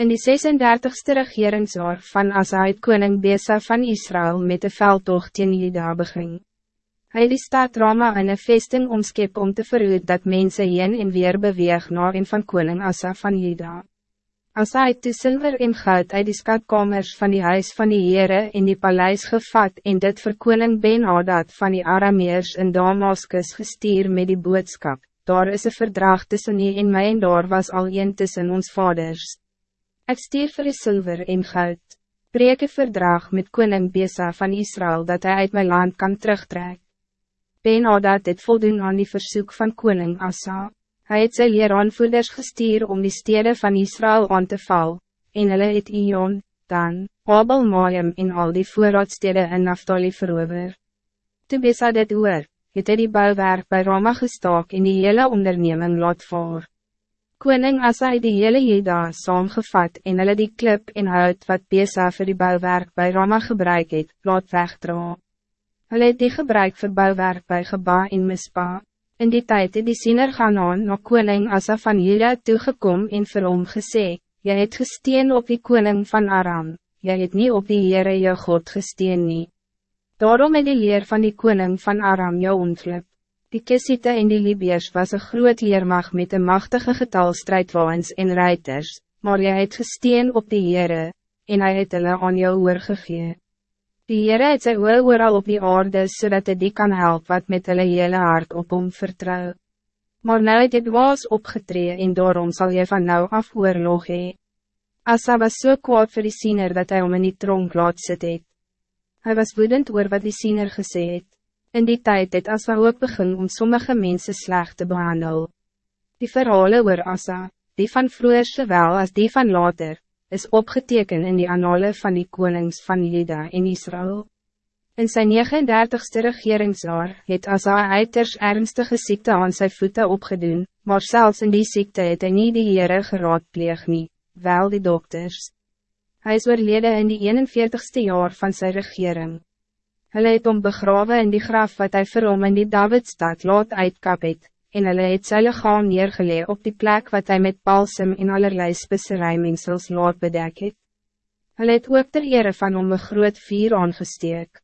In die 36ste regeringsjaar van Asa het koning Besa van Israël met de veldtocht teen Juda begin. Hy die stad Rama in een vesting omskep om te verhoed dat mensen heen en weer beweeg na en van koning Asa van Juda. Asa het die silver en goud uit die skatkamers van die huis van die Heere in die paleis gevat en dit vir koning Ben-Hadad van die Arameers in Damaskus gestuur met die boodskap. Daar is een verdrag tussen nie en my en daar was al een tussen ons vaders. Ik stier die zilver en goud. Breek een verdrag met koning Besa van Israël dat hij uit mijn land kan terugtrekken. Ben Hadad het voldoen aan die verzoek van koning Asa. Hij het sy leeraanvoerders gestuur om die steden van Israël aan te val, en hulle het Ion, Dan, Abel Maim en al die voorraadstede in Naftali verover. Toe Besa dit hoor, het hy die bouwwerk bij Roma gestaak en die hele onderneming laat voor. Koning Asa het die hele Jeda saamgevat en hulle die klip en hout wat Besa vir die bouwwerk bij Rama gebruik het, laat wegdra. Hulle het die gebruik vir bouwwerk bij Geba en Mispa. In die tijd het die siener gaan aan na koning Asa van Jeda toegekom en vir hom gesê, Jy het gesteen op die koning van Aram, jy het niet op die Heere jou God gesteen nie. Daarom het die leer van die koning van Aram jou ontglip. Die Kessite en die Libiërs was een groot leermacht met een machtige getal strijdwaans en reiters, maar jy het gesteen op die Heere, en hij het hulle aan jou oorgegee. Die Heere het sy oor ooral op die aarde, zodat hij die kan helpen wat met hulle hele hart op hom vertrouw. Maar nou het dit was opgetree en daarom zal je van nou af oorlog hee. Asa was so kwaad vir die siener dat hij om in die tronk laat sit het. Hy was woedend oor wat die siener gesê het. In die tijd het Asa ook begin om sommige mensen slecht te behandelen. Die verhalen oor Asa, die van vroeger zowel als die van later, is opgetekend in die annale van die konings van Juda in Israël. In zijn 39ste regeringsjaar het Asa uiters ernstige ziekte aan zijn voeten opgedoen, maar zelfs in die ziekte het hij niet de Heere geraadpleeg nie, wel die dokters. Hij is oorlede in die 41ste jaar van zijn regering. Hulle het om begrawe in die graf wat hij vir hom in die Davidstad laat uitkap het, en hulle het sy lichaam neergelee op die plek wat hij met balsem en allerlei spesserijmengsels laat bedek het. Hulle het ook ter ere van hom een groot vier aangesteek.